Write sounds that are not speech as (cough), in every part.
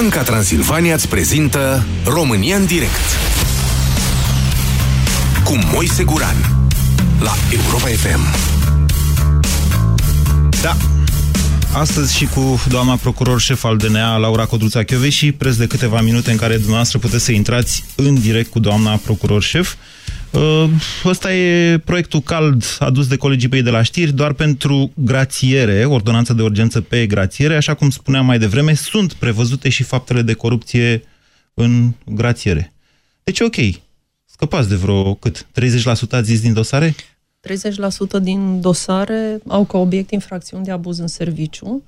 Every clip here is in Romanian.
Banca Transilvania îți prezintă România în direct cu Moise Guran la Europa FM. Da, Astăzi și cu doamna procuror șef al DNA, Laura Codruța și preț de câteva minute în care dumneavoastră puteți să intrați în direct cu doamna procuror șef. Uh, ăsta e proiectul cald adus de colegii mei de la știri, doar pentru grațiere, ordonanță de urgență pe grațiere, așa cum spuneam mai devreme, sunt prevăzute și faptele de corupție în grațiere. Deci ok, scăpați de vreo cât? 30% ați zis din dosare? 30% din dosare au ca obiect infracțiuni de abuz în serviciu.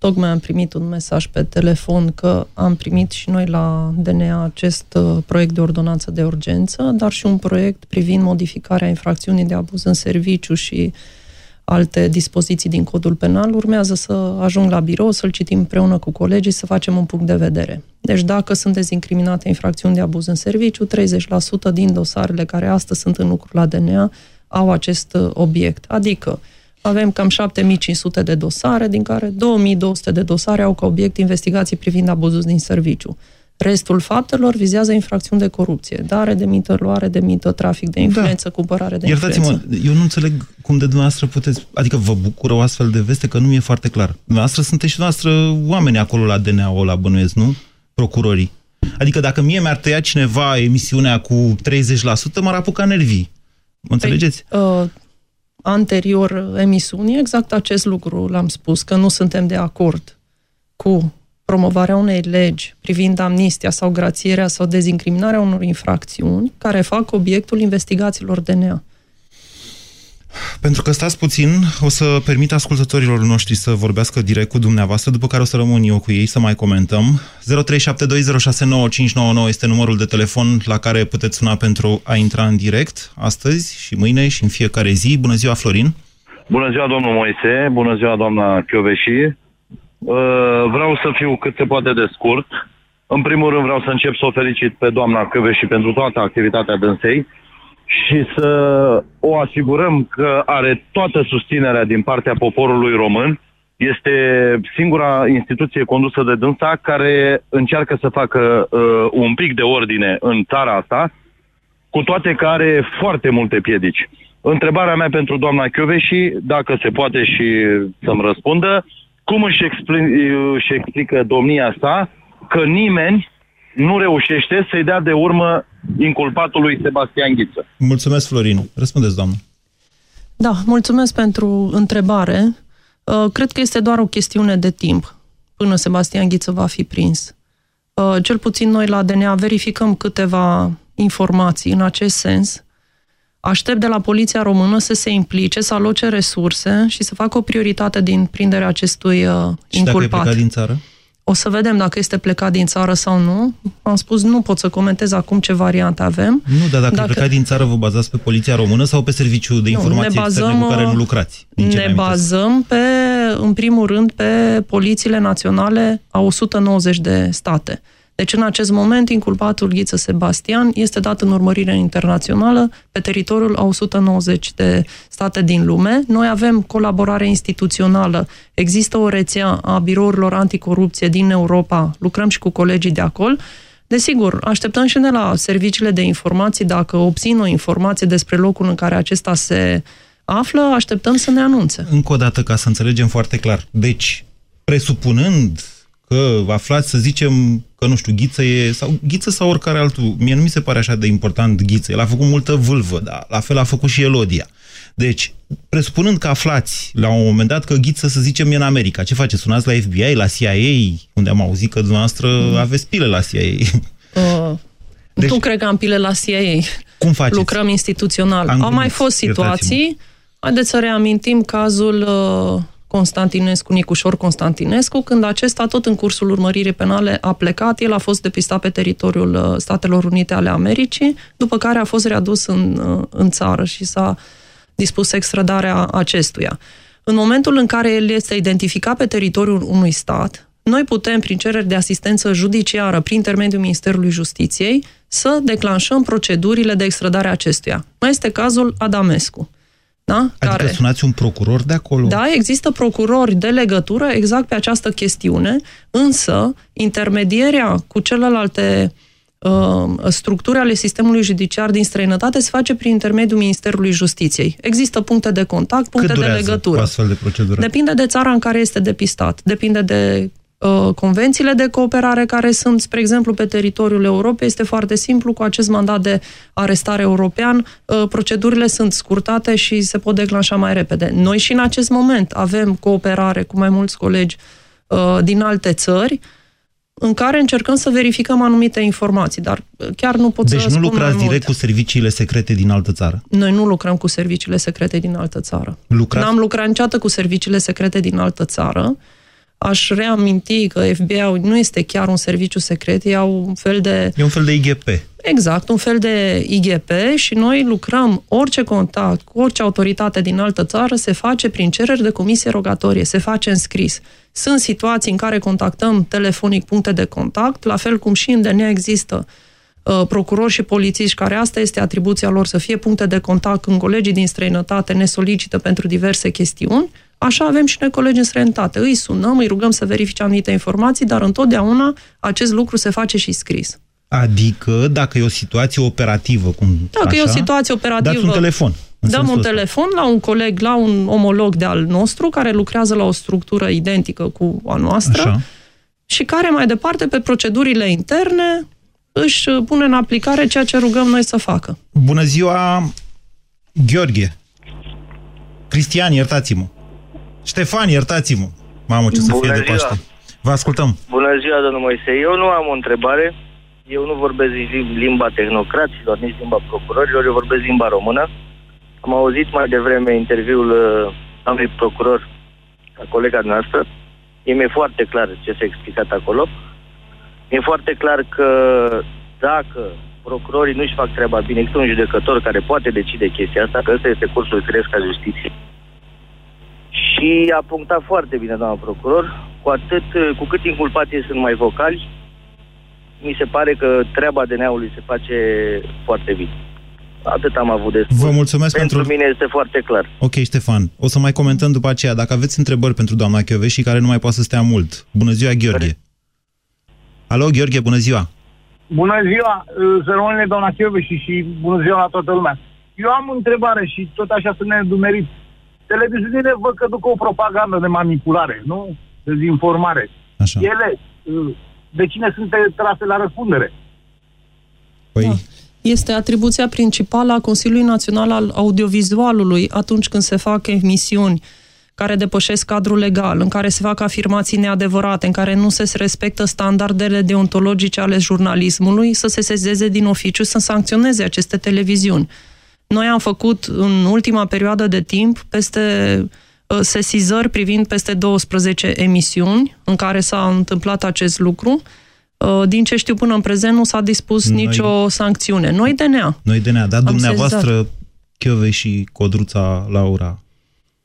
Uh, tocmai am primit un mesaj pe telefon că am primit și noi la DNA acest uh, proiect de ordonanță de urgență, dar și un proiect privind modificarea infracțiunii de abuz în serviciu și alte dispoziții din codul penal. Urmează să ajung la birou, să-l citim împreună cu colegii, să facem un punct de vedere. Deci dacă sunt dezincriminate infracțiuni de abuz în serviciu, 30% din dosarele care astăzi sunt în lucru la DNA au acest uh, obiect. Adică avem cam 7500 de dosare, din care 2200 de dosare au ca obiect investigații privind abuzul din serviciu. Restul faptelor vizează infracțiuni de corupție, dare de mită, luare de mită, trafic de influență, da. cumpărare de Iertați-mă, influență. eu nu înțeleg cum de dumneavoastră puteți, adică vă bucură o astfel de veste, că nu mi e foarte clar. Dumneavoastră sunteți și dumneavoastră oameni acolo la DNA-ul la bănuiesc, nu? Procurorii. Adică dacă mie mi-ar tăia cineva emisiunea cu 30%, m-ar apuca nervii. Mă înțelegeți? Păi, uh, anterior emisiunii, exact acest lucru l-am spus, că nu suntem de acord cu promovarea unei legi privind amnistia sau grațierea sau dezincriminarea unor infracțiuni care fac obiectul investigațiilor DNA. Pentru că stați puțin, o să permit ascultătorilor noștri să vorbească direct cu dumneavoastră, după care o să rămân eu cu ei să mai comentăm. 0372069599 este numărul de telefon la care puteți suna pentru a intra în direct astăzi și mâine și în fiecare zi. Bună ziua, Florin! Bună ziua, domnul Moise! Bună ziua, doamna Chioveși! Uh, vreau să fiu cât se poate de scurt. În primul rând vreau să încep să o felicit pe doamna Chioveși pentru toată activitatea dânsei și să o asigurăm că are toată susținerea din partea poporului român. Este singura instituție condusă de dânsa care încearcă să facă uh, un pic de ordine în țara asta, cu toate că are foarte multe piedici. Întrebarea mea pentru doamna Chioveși, dacă se poate și să-mi răspundă, cum își, expli- își explică domnia sa că nimeni nu reușește să-i dea de urmă inculpatului Sebastian Ghiță. Mulțumesc, Florin. Răspundeți, doamnă. Da, mulțumesc pentru întrebare. Uh, cred că este doar o chestiune de timp până Sebastian Ghiță va fi prins. Uh, cel puțin noi la DNA verificăm câteva informații în acest sens. Aștept de la Poliția Română să se implice, să aloce resurse și să facă o prioritate din prinderea acestui uh, și inculpat. dacă e din țară? O să vedem dacă este plecat din țară sau nu. Am spus, nu pot să comentez acum ce variante avem. Nu, dar dacă, dacă... plecat din țară, vă bazați pe Poliția Română sau pe Serviciul de Informații nu, bazăm, Externe cu care nu lucrați? Ne bazăm, pe, în primul rând, pe polițiile naționale a 190 de state. Deci, în acest moment, inculpatul Ghiță Sebastian este dat în urmărire internațională pe teritoriul a 190 de state din lume. Noi avem colaborare instituțională. Există o rețea a birourilor anticorupție din Europa. Lucrăm și cu colegii de acolo. Desigur, așteptăm și de la serviciile de informații, dacă obțin o informație despre locul în care acesta se află, așteptăm să ne anunțe. Încă o dată, ca să înțelegem foarte clar. Deci, presupunând că aflați, să zicem, că nu știu, Ghiță e, sau Ghiță sau oricare altul, mie nu mi se pare așa de important Ghiță, el a făcut multă vâlvă, dar la fel a făcut și Elodia. Deci, presupunând că aflați la un moment dat că Ghiță, să zicem, e în America, ce faceți? Sunați la FBI, la CIA, unde am auzit că dumneavoastră mm. aveți pile la CIA. Uh, deci, nu cred că am pile la CIA. Cum faceți? Lucrăm instituțional. Am Au mai fost situații, haideți să reamintim cazul uh, Constantinescu, Nicușor Constantinescu, când acesta, tot în cursul urmăririi penale, a plecat, el a fost depistat pe teritoriul uh, Statelor Unite ale Americii, după care a fost readus în, uh, în țară și s-a dispus extradarea acestuia. În momentul în care el este identificat pe teritoriul unui stat, noi putem, prin cereri de asistență judiciară, prin intermediul Ministerului Justiției, să declanșăm procedurile de extradare acestuia. Mai este cazul Adamescu. Da? Adică care... sunați un procuror de acolo? Da, există procurori de legătură exact pe această chestiune, însă intermedierea cu celelalte uh, structuri ale sistemului judiciar din străinătate se face prin intermediul Ministerului Justiției. Există puncte de contact, puncte Cât de legătură. astfel de procedură? Depinde de țara în care este depistat, depinde de uh, convențiile de cooperare care sunt, spre exemplu, pe teritoriul Europei. Este foarte simplu, cu acest mandat de arestare european, uh, procedurile sunt scurtate și se pot declanșa mai repede. Noi și în acest moment avem cooperare cu mai mulți colegi uh, din alte țări, în care încercăm să verificăm anumite informații, dar chiar nu pot deci să nu spun lucrați mai direct multe. cu serviciile secrete din altă țară? Noi nu lucrăm cu serviciile secrete din altă țară. Lucrați? N-am lucrat niciodată cu serviciile secrete din altă țară. Aș reaminti că FBI-ul nu este chiar un serviciu secret, e un fel de... E un fel de IGP. Exact, un fel de IGP și noi lucrăm, orice contact cu orice autoritate din altă țară se face prin cereri de comisie rogatorie, se face în scris. Sunt situații în care contactăm telefonic puncte de contact, la fel cum și în DNA există uh, procurori și polițiști care asta este atribuția lor să fie puncte de contact când colegii din străinătate ne solicită pentru diverse chestiuni, așa avem și noi colegi în străinătate. Îi sunăm, îi rugăm să verifice anumite informații, dar întotdeauna acest lucru se face și scris. Adică, dacă e o situație operativă, cum Dacă așa, e o situație operativă... dați un telefon. în Dăm sensul un ăsta. telefon la un coleg, la un omolog de al nostru, care lucrează la o structură identică cu a noastră Așa. și care mai departe, pe procedurile interne, își pune în aplicare ceea ce rugăm noi să facă. Bună ziua, Gheorghe. Cristian, iertați-mă. Ștefan, iertați-mă. Mamă, ce să Bună fie de ziua. Paște. Vă ascultăm. Bună ziua, domnul Moise. Eu nu am o întrebare. Eu nu vorbesc lim- limba tehnocraților, nici limba procurorilor, eu vorbesc limba română. Am auzit mai devreme interviul uh, doamnei procuror, a colega noastră. E mi-e foarte clar ce s-a explicat acolo. E foarte clar că dacă procurorii nu-și fac treaba bine, există un judecător care poate decide chestia asta, că ăsta este cursul cresc al justiției. Și a punctat foarte bine, doamna procuror, cu atât, cu cât inculpații sunt mai vocali, mi se pare că treaba DNA-ului se face foarte bine. Atât am avut de spus. Vă mulțumesc pentru... pentru... mine este foarte clar. Ok, Ștefan. O să mai comentăm după aceea. Dacă aveți întrebări pentru doamna și care nu mai poate să stea mult. Bună ziua, Gheorghe. Alo, Gheorghe, bună ziua. Bună ziua, uh, să rămâne doamna Chioveși și bună ziua la toată lumea. Eu am o întrebare și tot așa să ne dumerit. Televiziunile văd că duc o propagandă de manipulare, nu? Dezinformare. Așa. Ele, uh, de cine sunt trase la răspundere? Păi, Da. Este atribuția principală a Consiliului Național al Audiovizualului atunci când se fac emisiuni care depășesc cadrul legal, în care se fac afirmații neadevărate, în care nu se respectă standardele deontologice ale jurnalismului, să se sezeze din oficiu să sancționeze aceste televiziuni. Noi am făcut în ultima perioadă de timp peste uh, sesizări privind peste 12 emisiuni în care s-a întâmplat acest lucru. Uh, Din ce știu până în prezent nu s-a dispus Noi- nicio sancțiune. Noi DNA. noi DNA, dar Am dumneavoastră, Chiove și Codruța Laura,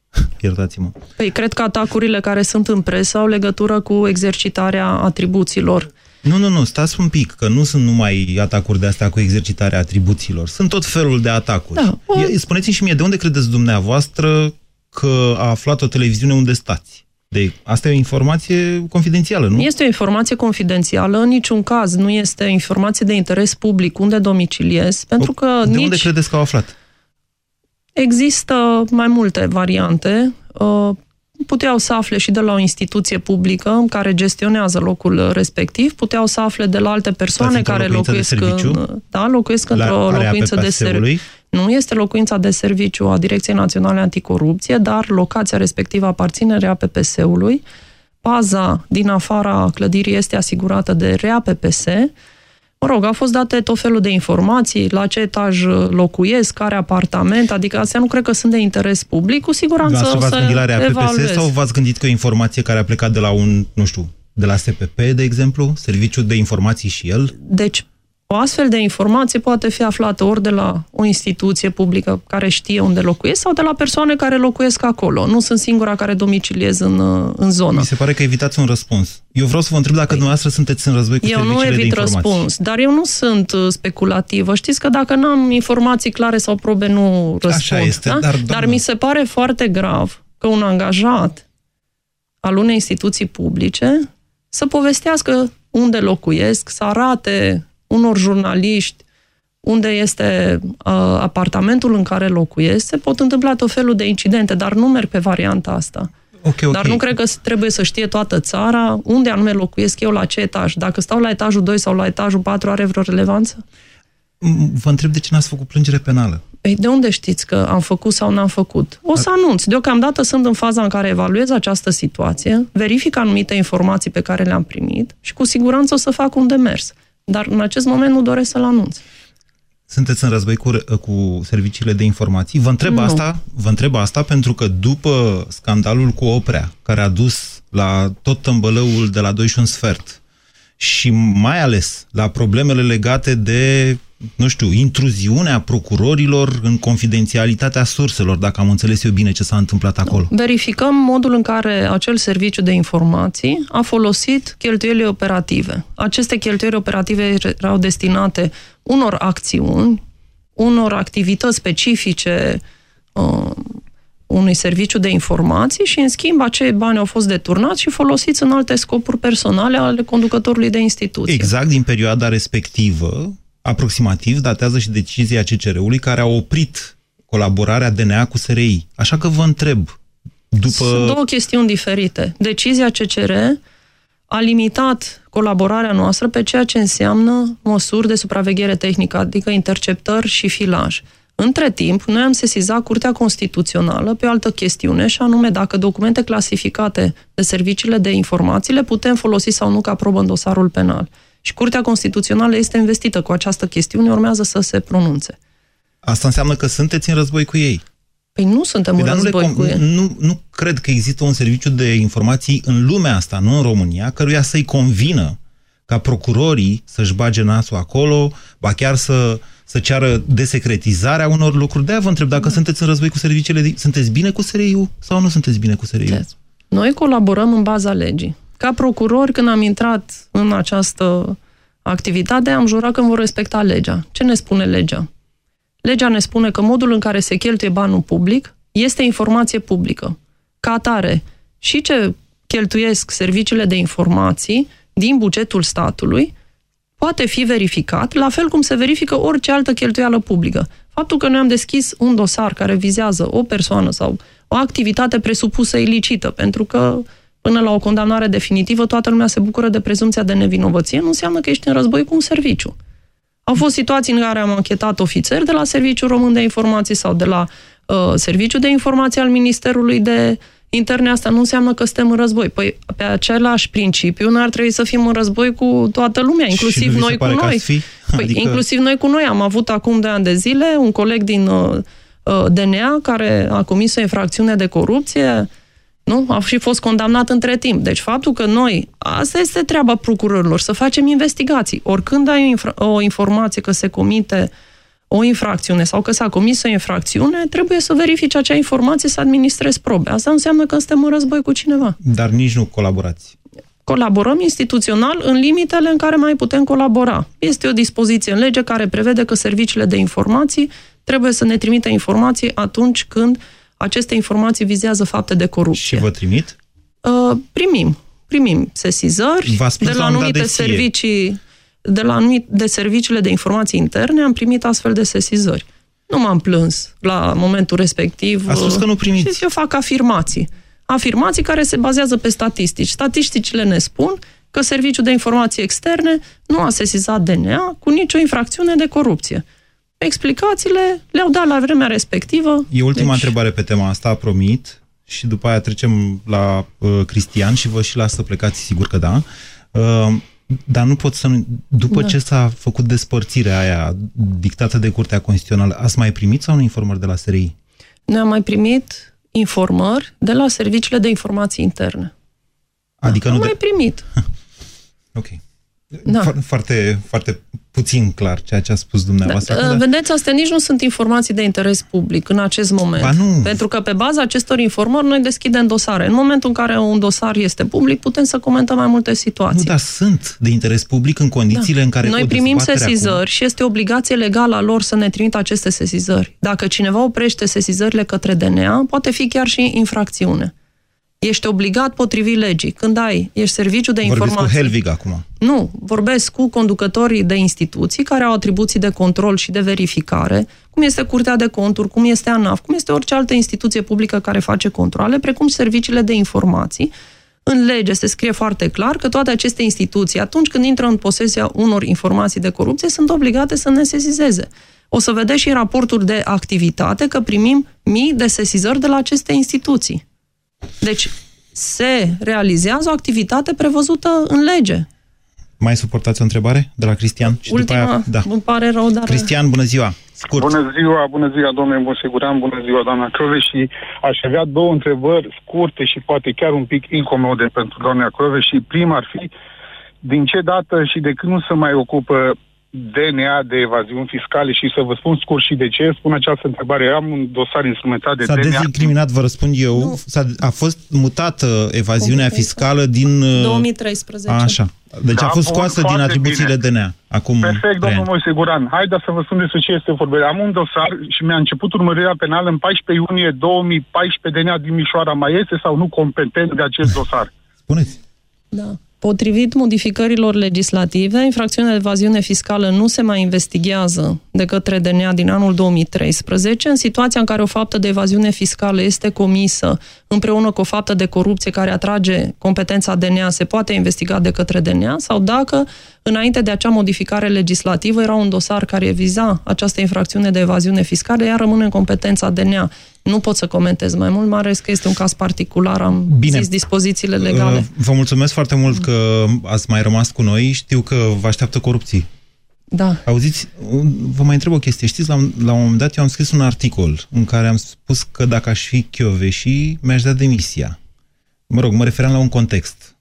(laughs) iertați-mă. Păi, cred că atacurile care sunt în presă au legătură cu exercitarea atribuțiilor. Nu, nu, nu, stați un pic, că nu sunt numai atacuri de astea cu exercitarea atribuțiilor. Sunt tot felul de atacuri. Da, bun. E- Spuneți-mi și mie, de unde credeți dumneavoastră că a aflat o televiziune unde stați? De, asta e o informație confidențială, nu? Este o informație confidențială, în niciun caz nu este informație de interes public unde domiciliez, pentru că de nici unde credeți că au aflat? există mai multe variante. Uh, Puteau să afle și de la o instituție publică care gestionează locul respectiv, puteau să afle de la alte persoane Stați într-o care locuință de locuiesc în, serviciu? da, locuiesc într-o area locuință de serviciu. PPS-ului? Nu este locuința de serviciu a Direcției Naționale Anticorupție, dar locația respectivă aparține REAPPS-ului. Paza din afara clădirii este asigurată de REAPPS. Mă rog, au fost date tot felul de informații, la ce etaj locuiesc, care apartament, adică astea nu cred că sunt de interes public, cu siguranță Dumneavoastră o v-ați să gândit la REAPPS evaluez. sau v-ați gândit că e o informație care a plecat de la un, nu știu, de la SPP, de exemplu, Serviciul de Informații și el? Deci, O astfel de informație poate fi aflată ori de la o instituție publică care știe unde locuiesc sau de la persoane care locuiesc acolo. Nu sunt singura care domiciliez în, în zonă. Mi se pare că evitați un răspuns. Eu vreau să vă întreb dacă păi, dumneavoastră sunteți în război cu eu serviciile nu evit de informații. răspuns, dar eu nu sunt uh, speculativă. Știți că dacă nu am informații clare sau probe, nu răspund. Așa este, da? dar, doamnă... dar mi se pare foarte grav că un angajat al unei instituții publice să povestească unde locuiesc, să arate unor jurnaliști unde este uh, apartamentul în care locuiesc, se pot întâmpla tot felul de incidente, dar nu merg pe varianta asta. Okay, okay. Dar nu cred că trebuie să știe toată țara unde anume locuiesc eu, la ce etaj. Dacă stau la etajul 2 sau la etajul 4, are vreo relevanță? Vă întreb de ce n-ați făcut plângere penală. Păi de unde știți că am făcut sau n-am făcut? O să anunț. Deocamdată sunt în faza în care evaluez această situație, verific anumite informații pe care le-am primit și cu siguranță o să fac un demers. Dar în acest moment nu doresc să-l anunț. Sunteți în război cu, cu serviciile de informații? Vă întreb, asta, vă întreb asta pentru că după scandalul cu Oprea, care a dus la tot tămbălăul de la 2 și un sfert, și mai ales la problemele legate de nu știu, intruziunea procurorilor în confidențialitatea surselor, dacă am înțeles eu bine ce s-a întâmplat acolo. Verificăm modul în care acel serviciu de informații a folosit cheltuielile operative. Aceste cheltuieli operative erau destinate unor acțiuni, unor activități specifice uh, unui serviciu de informații și, în schimb, acei bani au fost deturnați și folosiți în alte scopuri personale ale conducătorului de instituție. Exact din perioada respectivă, aproximativ datează și decizia CCR-ului care a oprit colaborarea DNA cu SRI. Așa că vă întreb, după... Sunt două chestiuni diferite. Decizia CCR a limitat colaborarea noastră pe ceea ce înseamnă măsuri de supraveghere tehnică, adică interceptări și filaj. Între timp, noi am sesizat Curtea Constituțională pe o altă chestiune, și anume dacă documente clasificate de serviciile de informații le putem folosi sau nu ca probă în dosarul penal. Și Curtea Constituțională este investită cu această chestiune, urmează să se pronunțe. Asta înseamnă că sunteți în război cu ei. Păi nu suntem păi în război cu ei. Nu, nu cred că există un serviciu de informații în lumea asta, nu în România, căruia să-i convină ca procurorii să-și bage nasul acolo, ba chiar să, să ceară desecretizarea unor lucruri. De-aia vă întreb dacă da. sunteți în război cu serviciile, de... sunteți bine cu SRI-ul sau nu sunteți bine cu SRI-ul? Noi colaborăm în baza legii. Ca procuror, când am intrat în această activitate, am jurat că vor respecta legea. Ce ne spune legea? Legea ne spune că modul în care se cheltuie banul public este informație publică. Ca atare, și ce cheltuiesc serviciile de informații din bugetul statului poate fi verificat, la fel cum se verifică orice altă cheltuială publică. Faptul că noi am deschis un dosar care vizează o persoană sau o activitate presupusă ilicită, pentru că până la o condamnare definitivă, toată lumea se bucură de prezumția de nevinovăție, nu înseamnă că ești în război cu un serviciu. Au fost situații în care am anchetat ofițeri de la Serviciul Român de Informații sau de la uh, Serviciul de Informații al Ministerului de Interne. Asta nu înseamnă că suntem în război. Păi, pe același principiu, noi ar trebui să fim în război cu toată lumea, inclusiv noi cu noi. Fi? Păi, adică... inclusiv noi cu noi. Am avut acum de ani de zile un coleg din uh, uh DNA care a comis o infracțiune de corupție, nu? A și fost condamnat între timp. Deci faptul că noi, asta este treaba procurorilor, să facem investigații. Oricând ai o, o informație că se comite o infracțiune sau că s-a comis o infracțiune, trebuie să verifici acea informație, să administrezi probe. Asta înseamnă că suntem în război cu cineva. Dar nici nu colaborați. Colaborăm instituțional în limitele în care mai putem colabora. Este o dispoziție în lege care prevede că serviciile de informații trebuie să ne trimită informații atunci când uh, aceste informații vizează fapte de corupție. Și vă trimit? Uh, primim. Primim sesizări de la anumite de servicii, de la anumite de serviciile de informații interne, am primit astfel de sesizări. Nu m-am plâns la momentul respectiv. A spus că nu primiți. Și eu fac afirmații. Afirmații care se bazează pe statistici. Statisticile ne spun că Serviciul de Informații Externe nu a sesizat DNA cu nicio infracțiune de corupție explicațiile le-au dat la vremea respectivă. E ultima deci... întrebare pe tema asta, promit, și după aia trecem la uh, Cristian și vă și las să plecați, sigur că da. Uh, dar nu pot să... După da. ce s-a făcut despărțirea aia dictată de Curtea Constituțională, ați mai primit sau nu informări de la SRI? Noi am mai primit informări de la serviciile de informații interne. Adică da, nu am de... mai primit. (laughs) ok. Da. Foarte, foarte puțin clar ceea ce a spus dumneavoastră. Da, vedeți, astea nici nu sunt informații de interes public în acest moment. Ba nu. Pentru că pe baza acestor informări noi deschidem dosare. În momentul în care un dosar este public, putem să comentăm mai multe situații. Nu, dar sunt de interes public în condițiile da. în care Noi primim sesizări acum... și este obligație legală a lor să ne trimită aceste sesizări. Dacă cineva oprește sesizările către DNA, poate fi chiar și infracțiune. Ești obligat potrivit legii. Când ai, ești serviciu de Vorbesc informație. cu Helvig acum. Nu, vorbesc cu conducătorii de instituții care au atribuții de control și de verificare, cum este Curtea de Conturi, cum este ANAF, cum este orice altă instituție publică care face controle, precum serviciile de informații. În lege se scrie foarte clar că toate aceste instituții, atunci când intră în posesia unor informații de corupție, sunt obligate să ne sesizeze. O să vedeți și raporturi de activitate că primim mii de sesizări de la aceste instituții. Deci se realizează o activitate prevăzută în lege. Mai suportați o întrebare de la Cristian? Și Ultima, după aia, da. îmi pare rău, dar... Cristian, bună ziua! Scurt. Bună ziua, bună ziua, domnule Bosiguran, bună ziua, doamna Crove și aș avea două întrebări scurte și poate chiar un pic incomode pentru doamna Crove și prima ar fi din ce dată și de când nu se mai ocupă DNA de evaziuni fiscale și să vă spun scurt și de ce spun această întrebare. Am un dosar instrumentat de S-a DNA. dezincriminat, vă răspund eu. S-a, a fost mutată evaziunea fiscală din... 2013. Uh, așa. Deci da, a fost scoasă din atribuțiile bine. DNA. Acum Perfect, domnul Moise Guran. Haideți să vă spun despre ce este vorba. Am un dosar și mi-a început urmărirea penală în 14 iunie 2014 DNA din Mișoara. Mai este sau nu competent de acest dosar? Spuneți. Da. Potrivit modificărilor legislative, infracțiunea de evaziune fiscală nu se mai investigează de către DNA din anul 2013, în situația în care o faptă de evaziune fiscală este comisă împreună cu o faptă de corupție care atrage competența DNA, se poate investiga de către DNA, sau dacă, înainte de acea modificare legislativă, era un dosar care viza această infracțiune de evaziune fiscală, ea rămâne în competența DNA. Nu pot să comentez mai mult, mai ales că este un caz particular, am Bine. zis dispozițiile legale. Uh, vă mulțumesc foarte mult că ați mai rămas cu noi. Știu că vă așteaptă corupții. Da. Auziți, vă mai întreb o chestie. Știți, la, la un moment dat eu am scris un articol în care am spus că dacă aș fi Chioveși, mi-aș da demisia. Mă rog, mă referam la un context.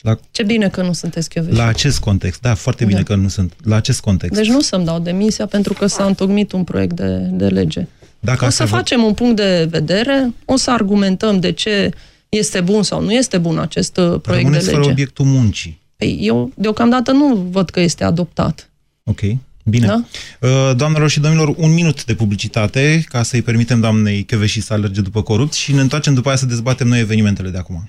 La, Ce bine că nu sunteți Chioveși. La acest context, da, foarte bine da. că nu sunt. La acest context. Deci nu să-mi dau demisia pentru că s-a întocmit un proiect de, de lege. Dacă o să facem un punct de vedere, o să argumentăm de ce este bun sau nu este bun acest uh, proiect Rămâneți de lege. fără obiectul muncii. Păi, eu deocamdată nu văd că este adoptat. Ok, bine. Da? Uh, doamnelor și domnilor, un minut de publicitate ca să-i permitem doamnei Cheveși să alerge după corupt și ne întoarcem după aia să dezbatem noi evenimentele de acum.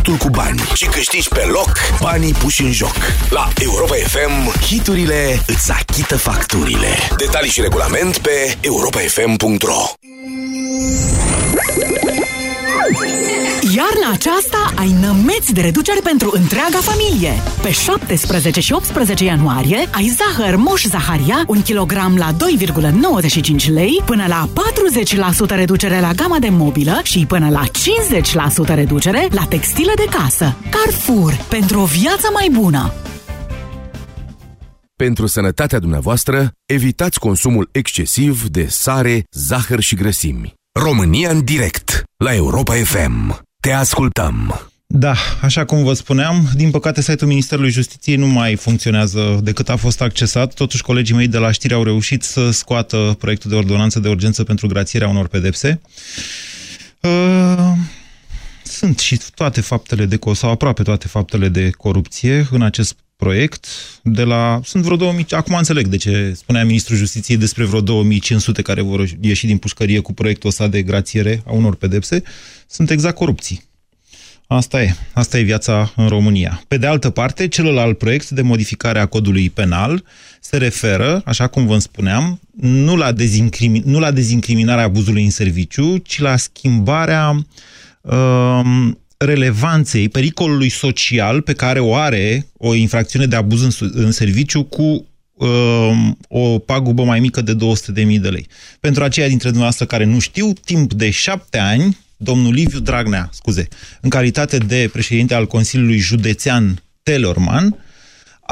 hitul cu bani și câștigi pe loc banii puși în joc. La Europa FM, hiturile îți achită facturile. Detalii și regulament pe europafm.ro Iarna aceasta ai nămeți de reducere pentru întreaga familie. Pe 17 și 18 ianuarie ai zahăr Moș Zaharia, 1 kg la 2,95 lei, până la 40% reducere la gama de mobilă și până la 50% reducere la textile de casă. Carrefour, pentru o viață mai bună! Pentru sănătatea dumneavoastră, evitați consumul excesiv de sare, zahăr și grăsimi. România în direct, la Europa FM. Te ascultăm! Da, așa cum vă spuneam, din păcate site-ul Ministerului Justiției nu mai funcționează decât a fost accesat. Totuși, colegii mei de la știri au reușit să scoată proiectul de ordonanță de urgență pentru grațierea unor pedepse. Uh, sunt și toate faptele de, sau aproape toate faptele de corupție în acest proiect. De la, sunt vreo 2000, acum înțeleg de ce spunea Ministrul Justiției despre vreo 2500 care vor ieși din pușcărie cu proiectul ăsta de grațiere a unor pedepse. Sunt exact corupții. Asta e. Asta e viața în România. Pe de altă parte, celălalt proiect de modificare a codului penal se referă, așa cum vă spuneam, nu la, dezincrimi- nu la dezincriminarea abuzului în serviciu, ci la schimbarea uh, relevanței, pericolului social pe care o are o infracțiune de abuz în, în serviciu cu uh, o pagubă mai mică de 200.000 de lei. Pentru aceia dintre dumneavoastră care nu știu, timp de șapte ani, domnul Liviu Dragnea, scuze, în calitate de președinte al Consiliului Județean Telorman,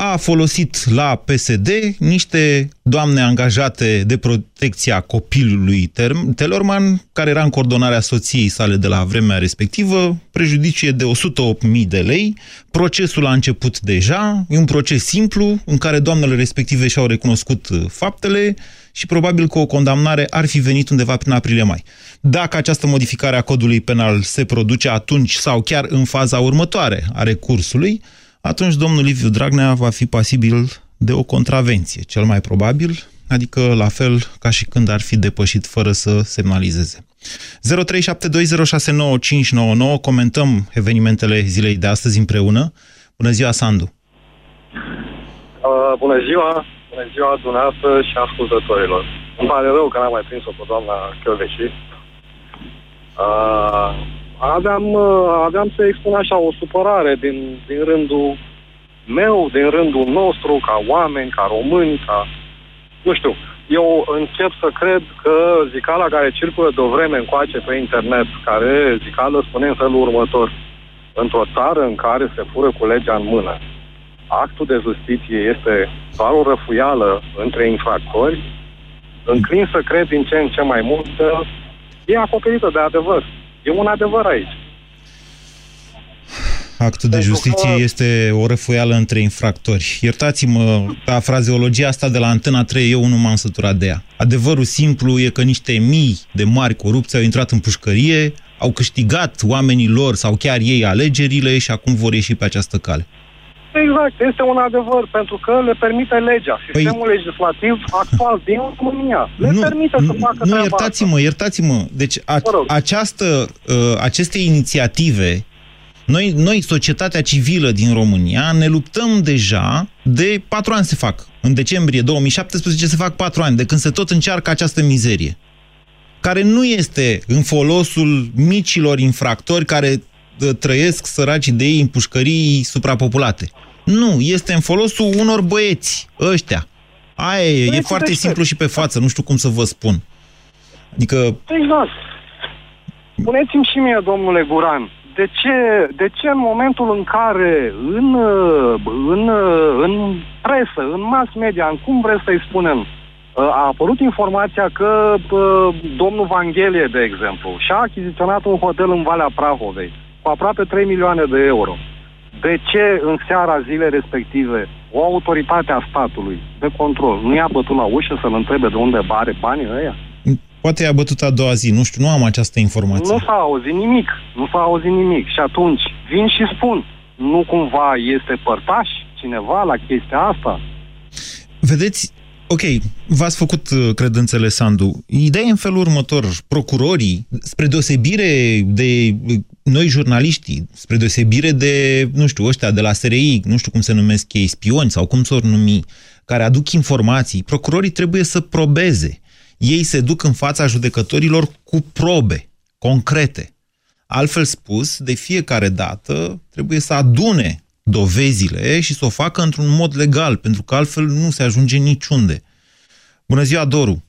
a folosit la PSD niște doamne angajate de protecția copilului Telorman, care era în coordonarea soției sale de la vremea respectivă, prejudicie de 108.000 de lei. Procesul a început deja, e un proces simplu în care doamnele respective și-au recunoscut faptele și probabil că o condamnare ar fi venit undeva prin aprilie-mai. Dacă această modificare a codului penal se produce atunci sau chiar în faza următoare a recursului, atunci domnul Liviu Dragnea va fi pasibil de o contravenție, cel mai probabil, adică la fel ca și când ar fi depășit fără să semnalizeze. 0372069599, comentăm evenimentele zilei de astăzi împreună. Bună ziua, Sandu! Uh, bună ziua! Bună ziua dumneavoastră și ascultătorilor! Îmi pare rău că n-am mai prins-o pe doamna Chioveși. Uh, aveam, uh, aveam să expun așa o supărare din, din rândul meu, din rândul nostru, ca oameni, ca români, ca... Nu știu, eu încep să cred că zicala care circulă de o vreme încoace pe internet, care zicală spune în felul următor, într-o țară în care se fură cu legea în mână, actul de justiție este doar o răfuială între infractori, înclin să cred din ce în ce mai mult că e acoperită de adevăr. E un adevăr aici. Actul de justiție că... este o răfuială între infractori. Iertați-mă, la frazeologia asta de la Antena 3, eu nu m-am săturat de ea. Adevărul simplu e că niște mii de mari corupți au intrat în pușcărie, au câștigat oamenii lor sau chiar ei alegerile și acum vor ieși pe această cale. Exact, este un adevăr, pentru că le permite legea. Păi- Sistemul păi... legislativ actual din România le nu, permite nu, să facă Nu, iertați-mă, iertați-mă. Deci a, această, uh, aceste inițiative, noi, noi, societatea civilă din România, ne luptăm deja de patru ani se fac. În decembrie 2017 se fac patru ani, de când se tot încearcă această mizerie care nu este în folosul micilor infractori care trăiesc săracii de ei în pușcării suprapopulate. Nu, este în folosul unor băieți, ăștia. Aia e, e foarte simplu și pe față, nu știu cum să vă spun. Adică... Exact. Spuneți-mi și mie, domnule Guran, de ce, de ce în momentul în care în, în, în presă, în mass media, în cum vreți să-i spunem, a apărut informația că domnul Vanghelie, de exemplu, și-a achiziționat un hotel în Valea Prahovei cu aproape 3 milioane de euro. De ce în seara zilei respective o autoritate a statului de control nu i-a bătut la ușă să-l întrebe de unde are banii ăia? Poate i-a bătut a doua zi, nu știu, nu am această informație. Nu s-a auzit nimic, nu s-a auzit nimic. Și atunci vin și spun, nu cumva este părtaș cineva la chestia asta? Vedeți, Ok, v-ați făcut uh, credințele, Sandu. Ideea e în felul următor. Procurorii, spre deosebire de uh, noi jurnaliștii, spre deosebire de, nu știu, ăștia de la SRI, nu știu cum se numesc ei, spioni sau cum s-or numi, care aduc informații, procurorii trebuie să probeze. Ei se duc în fața judecătorilor cu probe concrete. Altfel spus, de fiecare dată trebuie să adune dovezile și să o facă într-un mod legal, pentru că altfel nu se ajunge niciunde. Bună ziua, Doru!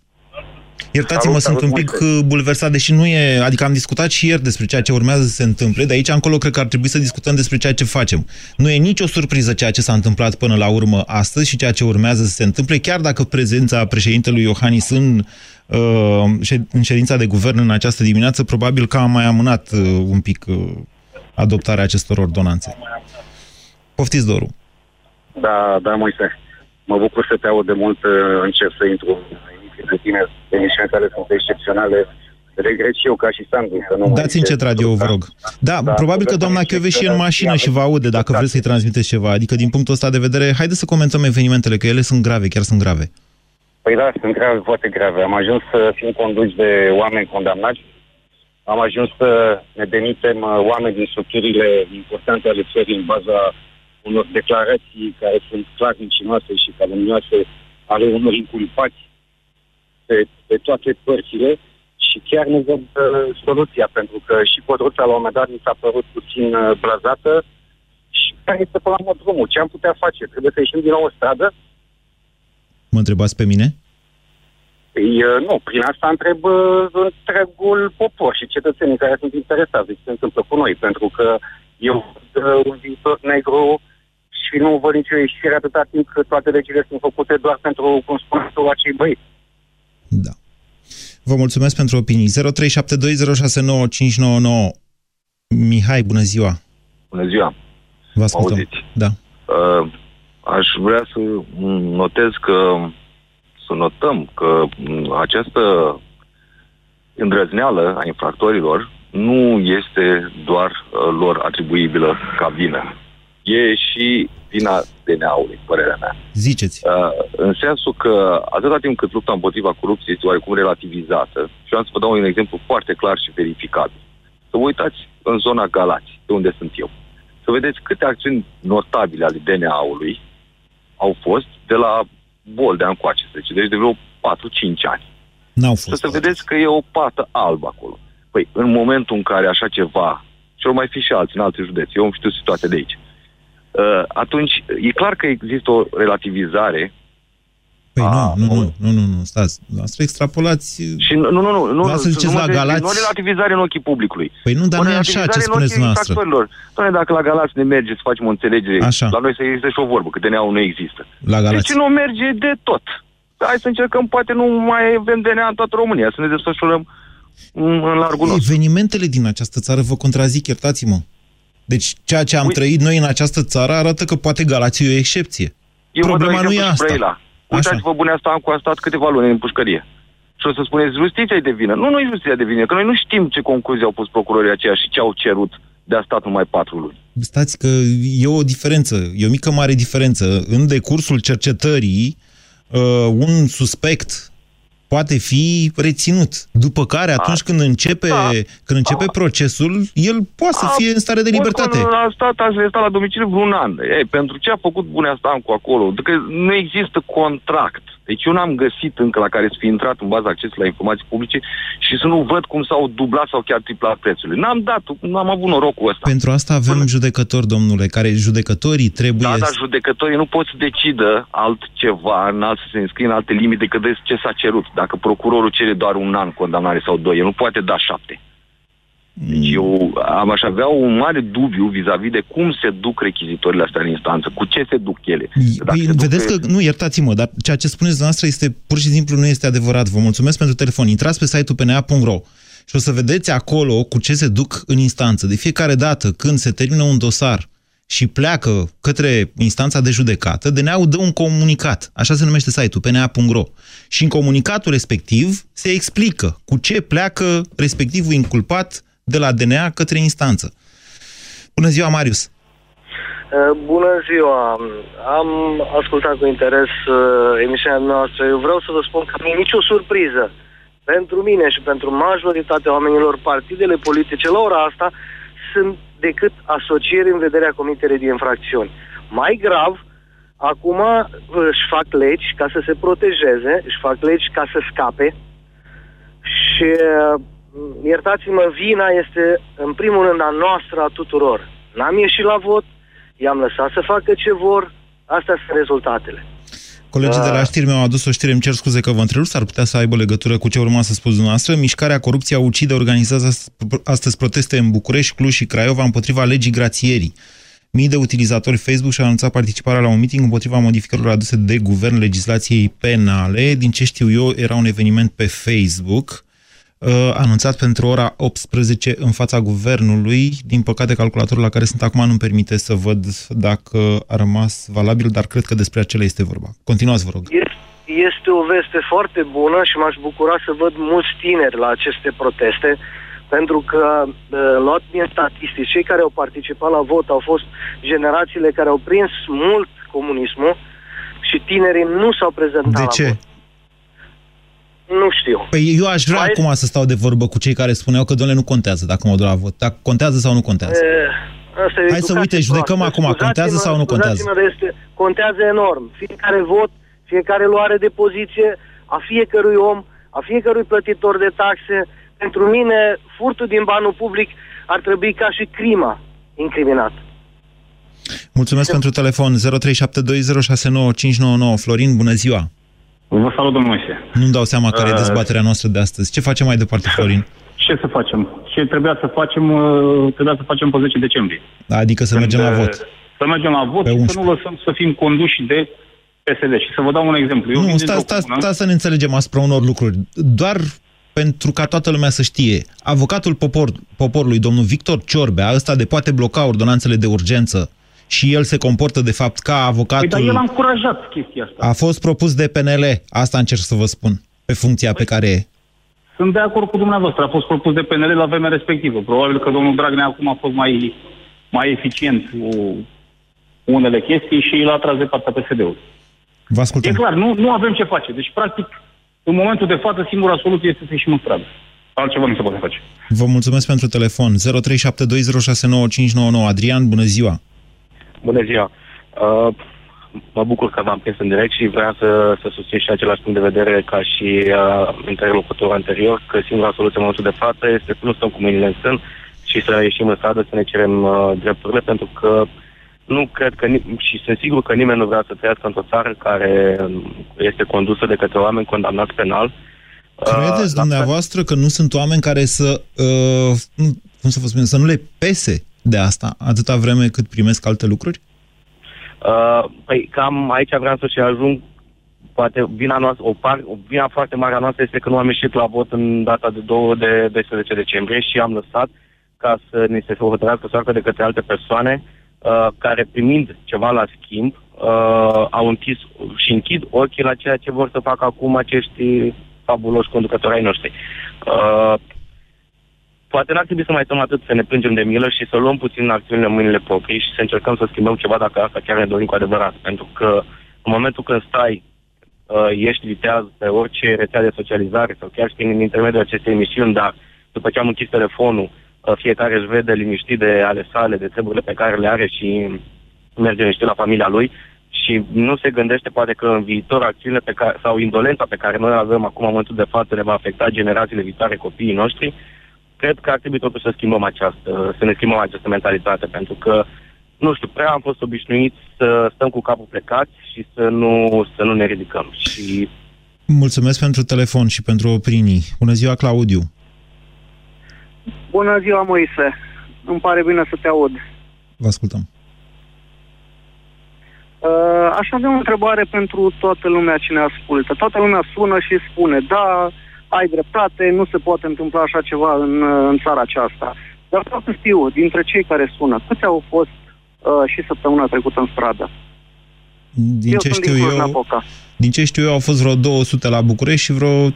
Iertați-mă, sunt salut, un pic uh, bulversat, deși nu e... Adică am discutat și ieri despre ceea ce urmează să se întâmple, de aici încolo cred că ar trebui să discutăm despre ceea ce facem. Nu e nicio surpriză ceea ce s-a întâmplat până la urmă astăzi și ceea ce urmează să se întâmple, chiar dacă prezența președintelui Iohannis în, uh, în ședința de guvern în această dimineață probabil că a mai amânat uh, un pic uh, adoptarea acestor ordonanțe. Poftiți, Doru. Da, da, Moise. Mă bucur să te aud de mult, uh, încep să intru în de tine. Emisiunile tale sunt excepționale. Regret și eu ca și Sandu să nu Dați încet radio, vă rog. Da, da probabil că doamna Chioveși e în mașină și vă aude dacă vreți să-i transmiteți ceva. Adică din punctul ăsta de vedere, haideți să comentăm evenimentele, că ele sunt grave, chiar sunt grave. Păi da, sunt grave, foarte grave. Am ajuns să fim conduși de oameni condamnați. Am ajuns să ne demitem uh, oameni din structurile importante ale țării în baza unor declarații care sunt clar mincinoase și calomnioase ale unor inculpați pe, pe toate părțile și chiar nu văd uh, soluția, pentru că și corupția la un moment dat mi s-a părut cu puțin uh, blazată și care este până la urmă drumul. Ce am putea face? Trebuie să ieșim din nou în stradă? Mă întrebați pe mine? Păi, uh, nu, prin asta întreb uh, întregul popor și cetățenii care sunt interesați de ce se întâmplă cu noi, pentru că eu văd uh, un viitor negru și nu văd nicio ieșire atâta timp cât toate legile sunt făcute doar pentru, cum spune tu, acei băieți. Da. Vă mulțumesc pentru opinii. 0372069599. Mihai, bună ziua! Bună ziua! Vă ascultăm. Auziți? Da. Uh, aș vrea să notez că să notăm că m, această îndrăzneală a infractorilor nu este doar uh, lor atribuibilă ca vină. E și vina DNA-ului, părerea mea. Ziceți. Uh, în sensul că atâta timp cât lupta împotriva corupției este oarecum relativizată, și am să vă dau un exemplu foarte clar și verificat. Să vă uitați în zona Galați, de unde sunt eu. Să vedeți câte acțiuni notabile ale DNA-ului au fost de la Boldea încoace, să zice, deci de vreo 4-5 ani. N-au Să fost. să vedeți că e o pată albă acolo. Păi, în momentul în care așa ceva, și au mai fi și alții în alte județe, eu am știut situația de aici, uh, atunci e clar că există o relativizare Păi A, nu, nu, nu. nu, nu, nu, nu, stați. Noastră extrapolați... și nu, nu, nu, nu, nu, Vreau să nu, ziceți nu la mă- Galați- Nu o relativizare în ochii publicului. Păi nu, dar O nu e așa relativizare ce în spuneți ochii noastră. infractorilor. Doamne, dacă la Galați ne merge să facem o înțelegere, Așa. la noi să există și o vorbă, că DNA-ul nu există. La De Galați. ce nu merge de tot? Hai să încercăm, poate nu mai avem DNA în toată România, să ne desfășurăm în, în largul nostru. Evenimentele din această țară vă contrazic, iertați-mă. Deci ceea ce am Ui- trăit noi în această țară arată că poate Galați e o excepție. Eu mă Problema dau nu e exemplu și asta. Brăila. Uitați-vă, bune asta, am cu a stat câteva luni în pușcărie. Și o să spuneți, justiția e de vină. Nu, nu e justiția de vină, că noi nu știm ce concluzii au pus procurorii aceia și ce au cerut de a stat numai patru luni. Stați că e o diferență, e o mică mare diferență. În decursul cercetării, uh, un suspect poate fi reținut. După care, atunci când începe, Da. când începe procesul, el poate să A, fie în stare de Bun, libertate. Până a stat, a stat la domiciliu vreun an. Ei, pentru ce a făcut Bunea Stancu acolo? Că nu există contract. Deci eu n-am găsit încă la care să fi intrat în baza accesului la informații publice și să nu văd cum s-au dublat sau chiar triplat prețurile. N-am dat, n-am avut norocul ăsta. Pentru asta avem judecători, domnule, care judecătorii trebuie... Da, dar judecătorii nu pot să decidă altceva, în alt, să se înscrie în alte limite decât de ce s-a cerut. Dacă procurorul cere doar un an condamnare sau doi, el nu poate da șapte. Deci eu am aș avea un mare dubiu vis-a-vis de cum se duc rechizitorile astea în instanță, cu ce se duc ele. Dacă Păi, se duc vedeți pe- că, nu, iertați-mă, dar ceea ce spuneți dumneavoastră este pur și simplu nu este adevărat. Vă mulțumesc pentru telefon. Intrați pe site-ul pna.ro și o să vedeți acolo cu ce se duc în instanță. De fiecare dată când se termină un dosar și pleacă către instanța de judecată, DNA-ul dă un comunicat. Așa se numește site-ul, pna.ro. Și în comunicatul respectiv se explică cu ce pleacă respectivul inculpat de la DNA către instanță. Bună ziua, Marius! Uh, Bună ziua! Am ascultat cu interes uh, emisiunea noastră. Eu vreau să vă spun că nu e nicio surpriză. Pentru mine și pentru majoritatea oamenilor, partidele politice la ora asta sunt decât asocieri în vederea comiterii de infracțiuni. Mai grav, acum uh, își fac legi ca să se protejeze, își fac legi ca să scape și uh, iertați-mă, vina este în primul rând a noastră, a tuturor. N-am ieșit la vot, i-am lăsat să facă ce vor, astea sunt rezultatele. Colegii Da. de la știri mi-au adus o știre, îmi cer scuze că vă întrerup, s-ar putea să aibă legătură cu ce urma să spus dumneavoastră. Mișcarea Corupția Ucide organizează ast- astăzi proteste în București, Cluj și Craiova împotriva legii grațierii. Mii de utilizatori Facebook și-au anunțat participarea la un meeting împotriva modificărilor aduse de guvern legislației penale. Din ce știu eu, era un eveniment pe Facebook uh, anunțat pentru ora 18 în fața guvernului. Din păcate, calculatorul la care sunt acum nu-mi permite să văd dacă a rămas valabil, dar cred că despre acela este vorba. Continuați, vă rog. Este- Este o veste foarte bună și m-aș bucura să văd mulți tineri la aceste proteste, pentru că, uh, luat din statistici, cei care au participat la vot au fost generațiile care au prins mult comunismul și tinerii nu s-au prezentat De la ce? vot. Nu știu. Păi eu aș vrea Mai- acum să stau de vorbă cu cei care spuneau că, domnule, nu contează dacă mă duc la vot. Dacă contează sau nu contează. E, asta e o Hai să educație uite, judecăm proastă. acum, contează Scuzați-mă- sau nu contează? scuzați-mă, dar Este, contează enorm. Fiecare vot, fiecare luare de poziție a fiecărui om, a fiecărui plătitor de taxe. Pentru mine, furtul din banul public ar trebui ca și crima incriminat. Mulțumesc pentru telefon 0372069599. Florin, bună ziua! Vă salut, domnul Moise. Nu-mi dau seama care e Uh, dezbaterea noastră de astăzi. Ce facem mai departe, (laughs) Florin? Ce să facem? Ce trebuia să facem, uh, trebuia să facem pe 10 decembrie. Adică să Când, mergem la uh, vot. Să mergem la vot Pe și 11. să nu lăsăm să fim conduși de PSD. Și să vă dau un exemplu. Eu vin Nu, dintr-o sta, sta, comună- sta să ne înțelegem asupra unor lucruri. Doar pentru ca toată lumea să știe, avocatul popor, poporului, domnul Victor Ciorbea, ăsta de poate bloca ordonanțele de urgență și el se comportă de fapt ca avocatul... Păi, dar el a încurajat chestia asta. A fost propus de PNL, asta încerc să vă spun, pe funcția pe care e. Sunt de acord cu dumneavoastră. A fost propus de PNL la vremea respectivă. Probabil că domnul Dragnea acum a fost mai, mai eficient cu unele chestii și l-a tras de partea PSD-ului. Vă ascultăm. E clar, nu, nu avem ce face. Deci, practic, în momentul de față, singura soluție este să ieșim în stradă. Altceva nu se poate face. Vă mulțumesc pentru telefon. 0372069599. Adrian, bună ziua! Bună ziua! Uh, mă bucur că v-am prins în direct și vreau să, să susțin și același punct de vedere ca și uh, interlocutorul anterior, că singura soluție în momentul de față este să nu stăm cu mâinile în sân și să ieșim în stradă să ne cerem uh, drepturile, pentru că nu cred că, ni- și sunt sigur că nimeni nu vrea să trăiască într-o țară care um, este condusă de către oameni condamnați penal. Credeți dumneavoastră că nu sunt oameni care să, uh, nu- cum să vă spun, să nu le pese de asta atâta vreme cât primesc alte lucruri? Uh, păi cam aici vreau să și ajung. Poate vina noastră, o, par, o vina foarte mare a noastră este că nu am ieșit la vot în data de 2 de 12 decembrie și am lăsat ca să ni se hotărească soartă de către alte persoane uh, care primind ceva la schimb uh, au închis și închid ochii la ceea ce vor să facă acum acești fabuloși conducători ai noștri. Uh, poate n-ar trebui să mai stăm atât să ne plângem de milă și să luăm puțin acțiunile în mâinile proprii și să încercăm să schimbăm ceva dacă asta chiar ne dorim cu adevărat. Pentru că în momentul când stai, uh, ești viteaz pe orice rețea de socializare sau chiar și prin intermediul acestei emisiuni, dar după ce am închis telefonul, uh, fiecare își vede liniștit de ale sale, de treburile pe care le are și merge liniștit la familia lui și nu se gândește poate că în viitor acțiunile pe care, sau indolența pe care noi o avem acum în momentul de față ne va afecta generațiile viitoare, copiii noștri, cred că ar trebui totuși să schimbăm această, să ne schimbăm această mentalitate, pentru că, nu știu, prea am fost obișnuiți să stăm cu capul plecați și să nu, să nu ne ridicăm. Și Mulțumesc pentru telefon și pentru opinii. Bună ziua, Claudiu! Bună ziua, Moise. Îmi pare bine să te aud. Vă ascultăm. Uh, aș avea o întrebare pentru toată lumea ce ne ascultă. Toată lumea sună și spune, da, ai dreptate, nu se poate întâmpla așa ceva în, uh, în țara aceasta. Dar vreau să știu, dintre cei care sună, câți au fost uh, și săptămâna trecută în stradă? Din Eu ce sunt știu din eu, Cluj-Napoca. din ce știu eu, au fost vreo 200 la București și vreo 3-400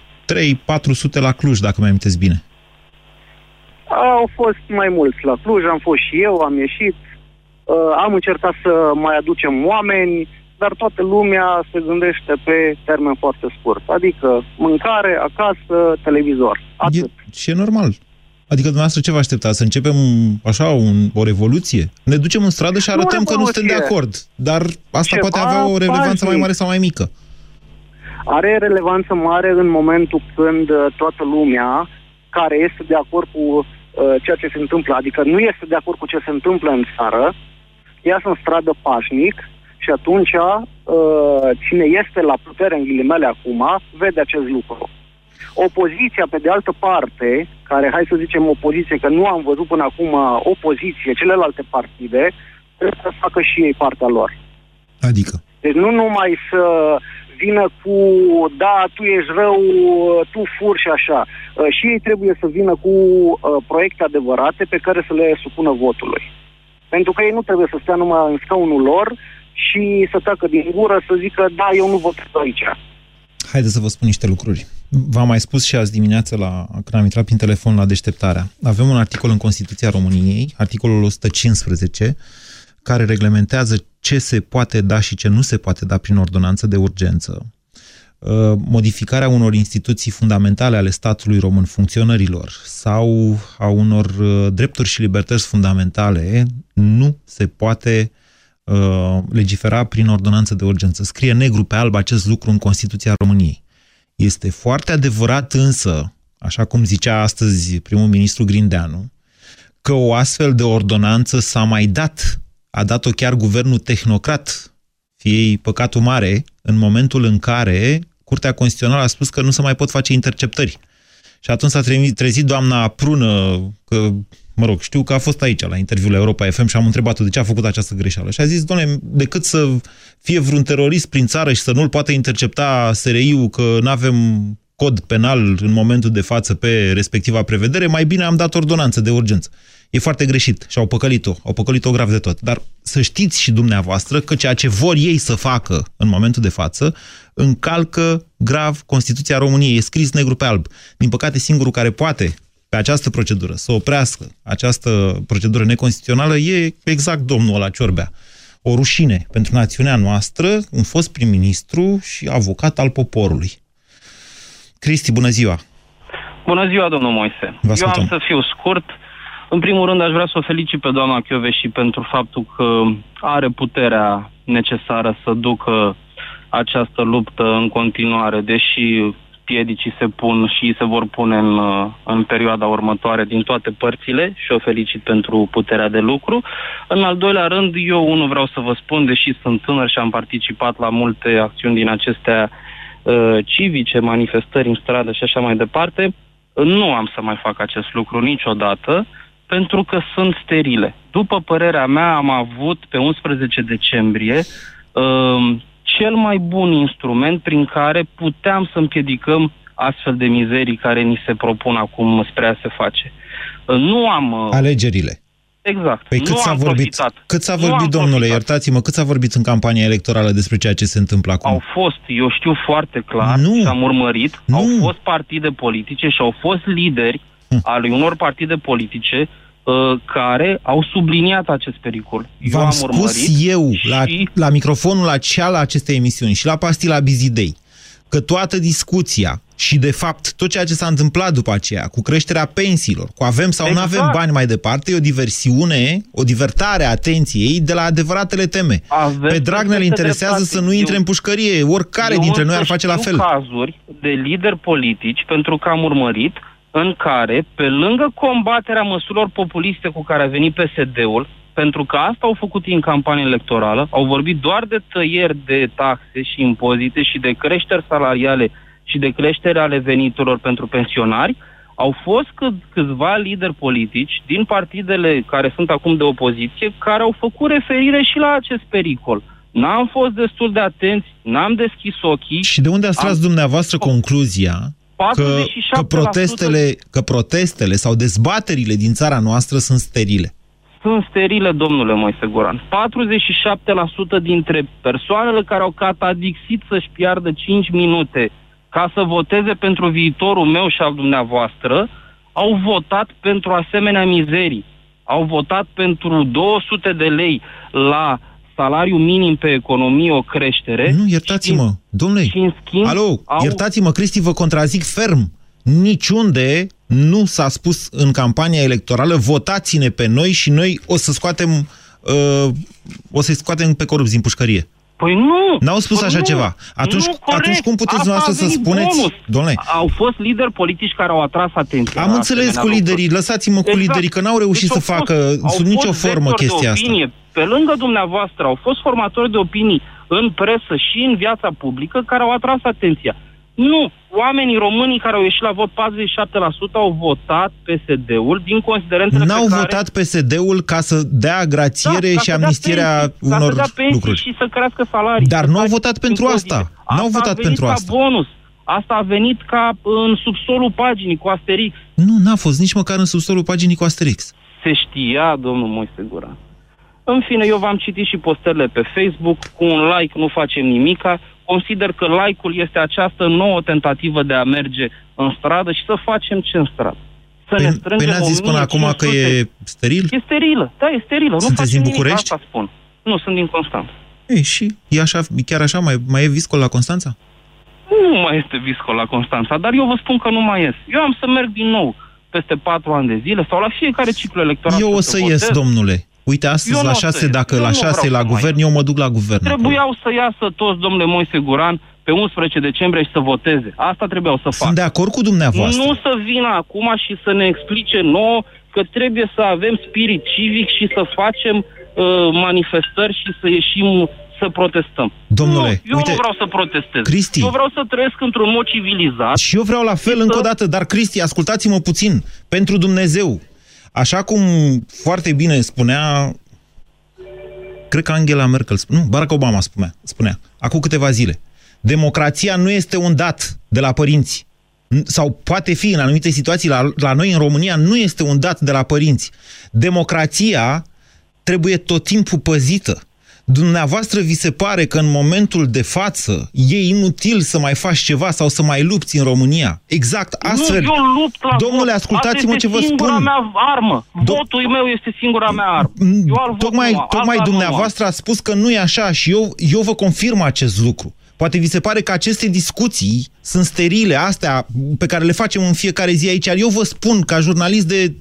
la Cluj, dacă mi amintesc bine. Au fost mai mulți la Cluj, am fost și eu, am ieșit, uh, am încercat să mai aducem oameni, dar toată lumea se gândește pe termen foarte scurt. Adică mâncare, acasă, televizor. E, și e normal. Adică dumneavoastră ce vă așteptați? Să începem așa un, o revoluție? Ne ducem în stradă și Nu arătăm că nu suntem de revoluție. acord. Dar asta Ceva poate avea o relevanță mai pașnic. mare sau mai mică. Are relevanță mare în momentul când uh, toată lumea care este de acord cu uh, ceea ce se întâmplă, adică nu este de acord cu ce se întâmplă în țară, iasă în stradă pașnic și atunci uh, cine este la putere în ghilimele acum vede acest lucru. Opoziția, pe de altă parte, care, hai să zicem, opoziție, că nu am văzut până acum opoziție, celelalte partide, trebuie să facă și ei partea lor. Adică? Deci nu numai să vină cu, da, tu ești rău, tu furi și așa. Uh, Și ei trebuie să vină cu uh, proiecte adevărate pe care să le supună votului. Pentru că ei nu trebuie să stea numai în scaunul lor și să tacă din gură să zică, da, eu nu votez aici. Haideți să vă spun niște lucruri. V-am mai spus și azi dimineață la, când am intrat prin telefon la deșteptarea. Avem un articol în Constituția României, articolul 115, care reglementează ce se poate da și ce nu se poate da prin ordonanță de urgență. Uh, Modificarea unor instituții fundamentale ale statului român, funcționărilor sau a unor uh, drepturi și libertăți fundamentale nu se poate uh, legifera prin ordonanță de urgență. Scrie negru pe alb acest lucru în Constituția României. Este foarte adevărat însă, așa cum zicea astăzi primul ministru Grindeanu, că o astfel de ordonanță s-a mai dat. A dat-o chiar guvernul tehnocrat, fie păcatul mare, în momentul în care Curtea Constituțională a spus că nu se mai pot face interceptări. Și atunci s-a trezit doamna Prună, că, mă rog, știu că a fost aici la interviul la Europa FM și am întrebat-o de ce a făcut această greșeală. Și a zis, doamne, decât să fie vreun terorist prin țară și să nu-l poată intercepta SRI-ul că nu avem cod penal în momentul de față pe respectiva prevedere, mai bine am dat ordonanță de urgență. E foarte greșit și au păcălit-o, au păcălit-o grav de tot. Dar să știți și dumneavoastră că ceea ce vor ei să facă în momentul de față încalcă grav Constituția României. E scris negru pe alb. Din păcate, singurul care poate pe această procedură să oprească această procedură neconstituțională e exact domnul ăla Ciorbea. O rușine pentru națiunea noastră, un fost prim-ministru și avocat al poporului. Cristi, bună ziua! Bună ziua, domnul Moise. Eu am să fiu scurt. În primul rând, aș vrea să o felicit pe doamna și pentru faptul că are puterea necesară să ducă această luptă în continuare, deși piedicii se pun și se vor pune în, în perioada următoare din toate părțile și o felicit pentru puterea de lucru. În al doilea rând, eu unul vreau să vă spun, deși sunt tânăr și am participat la multe acțiuni din acestea uh, civice, manifestări în stradă și așa mai departe, nu am să mai fac acest lucru niciodată, pentru că sunt sterile. După părerea mea, am avut pe 11 decembrie uh, cel mai bun instrument prin care puteam să împiedicăm astfel de mizerii care ni se propun acum spre a se face. Uh, nu am... Uh, Alegerile. Exact. Păi cât nu s-a am vorbit, profitat. cât s-a Nu vorbit am domnule, profitat. iertați-mă, cât s-a vorbit în campania electorală despre ceea ce se întâmplă acum? Au fost, eu știu foarte clar Nu. și am urmărit, Nu. au fost partide politice și au fost lideri Hm. ale unor partide politice uh, care au subliniat acest pericol. Eu V-am am spus urmărit eu și la, la microfonul acela la acestei emisiuni și la pastila Bizidei că toată discuția și, de fapt, tot ceea ce s-a întâmplat după aceea, cu creșterea pensiilor, cu avem sau nu Exact. avem bani mai departe, e o diversiune, o divertare a atenției de la adevăratele teme. Aveți Pe Dragnea le perfectă interesează dreptate. să nu intre Eu- în pușcărie. Oricare Eu dintre noi însă ar face la știu fel. cazuri de lideri politici, pentru că am urmărit, în care, pe lângă combaterea măsurilor populiste cu care a venit PSD-ul, pentru că asta au făcut ei în campanie electorală, au vorbit doar de tăieri de taxe și impozite și de creșteri salariale și de creștere ale veniturilor pentru pensionari, au fost cât, câțiva lideri politici din partidele care sunt acum de opoziție care au făcut referire și la acest pericol. N-am fost destul de atenți, n-am deschis ochii. Și de unde ați tras Am- dumneavoastră concluzia că, 47% că, protestele, că protestele sau dezbaterile din țara noastră sunt sterile? sunt sterile, domnule Moise Goran. 47% dintre persoanele care au catadixit să-și piardă 5 minute ca să voteze pentru viitorul meu și al dumneavoastră, au votat pentru asemenea mizerii. Au votat pentru 200 de lei la salariu minim pe economie o creștere. Nu, iertați-mă, domnule. Și în schimb, Alo, au- iertați-mă, Cristi, vă contrazic ferm. Niciunde nu s-a spus în campania electorală votați-ne pe noi și noi o să scoatem uh, o să-i scoatem pe corupți din pușcărie. Păi nu! N-au spus Păi așa nu, ceva. Atunci, nu, corect. atunci cum puteți Asta dumneavoastră a să venit spuneți... bonus. Domnule, Au fost lideri politici care au atras atenția. am la înțeles asemenea cu lucruri. liderii, lăsați-mă cu liderii, că n-au reușit Deci să au fost- facă au sub nicio fost formă vectori de chestia asta. Opinie. Pe lângă dumneavoastră au fost formatori de opinii în presă și în viața publică care au atras atenția. Nu, oamenii românii care au ieșit la vot, 47% au votat PSD-ul din considerentele N-au pe care... votat PSD-ul ca să dea grațiere Da, ca și să dea amnistierea pensii, ca unor să dea pensii lucruri. și să crească salarii. Dar să nu au facă votat pentru impozite. asta. N-au Asta votat a venit pentru ca asta. bonus. Asta a venit ca în subsolul paginii cu Asterix. Nu, n-a fost nici măcar în subsolul paginii cu Asterix. Se știa, domnul Moise Guran. În fine, eu v-am citit și postările pe Facebook. Cu un like nu facem nimica. Consider că like-ul este această nouă tentativă de a merge în stradă și să facem ce în stradă. Să ne Păi, strângem păi n-ați zis până acum că 1500. e steril? E sterilă, da, e sterilă. Sunteți nu facem din nimic, București? Asta spun. Nu, sunt din Constanța. Ei, și e așa, chiar așa, mai, mai e viscol la Constanța? Nu mai este viscol la Constanța, dar eu vă spun că nu mai ies. Eu am să merg din nou peste patru ani de zile sau la fiecare ciclu electoral. Eu o să ies, votez. domnule. Uite, Eu astăzi nu la o să șase, ies. dacă Eu la nu șase vreau la să mai guvern, eu mă duc la guvern. acolo. Trebuiau să iasă toți, domnule Moise Guran, pe 11 decembrie și să voteze. Asta trebuiau să facă. Sunt de acord cu dumneavoastră. Nu să vină acum și să ne explice nouă că trebuie să avem spirit civic și să facem uh, manifestări și să ieșim să protestăm. Domnule, nu, eu uite, nu vreau să protestez. Cristi. Eu vreau să trăiesc într-un mod civilizat. Și eu vreau la fel încă o dată, dar Cristi, ascultați-mă puțin. Pentru Dumnezeu, așa cum foarte bine spunea cred că Angela Merkel, nu, Barack Obama spunea, spunea, acum câteva zile, democrația nu este un dat de la părinți, sau poate fi în anumite situații la, la noi în România, nu este un dat de la părinți. Democrația trebuie tot timpul păzită. Dumneavoastră vi se pare că în momentul de față e inutil să mai faci ceva sau să mai lupți în România? Exact astfel. Nu, eu lupt la Domnule, vot. ascultați-mă ce vă spun. singura mea armă. Votul meu este singura mea armă. Eu al Tocmai, votul, tocmai alta nu dumneavoastră ați spus că nu e așa și eu, eu vă confirm acest lucru. Poate vi se pare că aceste discuții sunt sterile, astea pe care le facem în fiecare zi aici. Eu vă spun, ca jurnalist de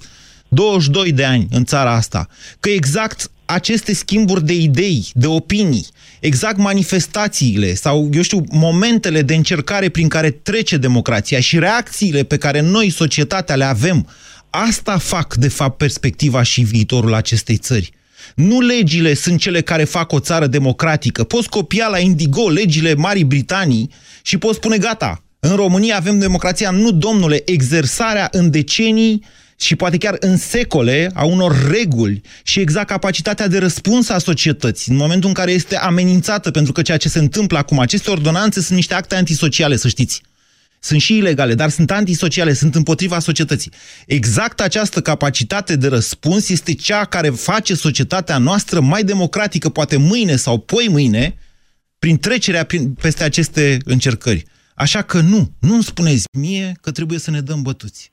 22 de ani în țara asta, că exact aceste schimburi de idei, de opinii, exact manifestațiile sau, eu știu, momentele de încercare prin care trece democrația și reacțiile pe care noi, societatea, le avem, asta fac, de fapt, perspectiva și viitorul acestei țări. Nu legile sunt cele care fac o țară democratică. Poți copia la Indigo legile Marii Britanii și poți spune gata, în România avem democrația. Nu, domnule, exersarea în decenii și poate chiar în secole a unor reguli și exact capacitatea de răspuns a societății în momentul în care este amenințată, pentru că ceea ce se întâmplă acum, aceste ordonanțe sunt niște acte antisociale, să știți. Sunt și ilegale, dar sunt antisociale, sunt împotriva societății. Exact această capacitate de răspuns este cea care face societatea noastră mai democratică, poate mâine sau poi mâine, prin trecerea prin, peste aceste încercări. Așa că nu, nu îmi spuneți mie că trebuie să ne dăm bătuți.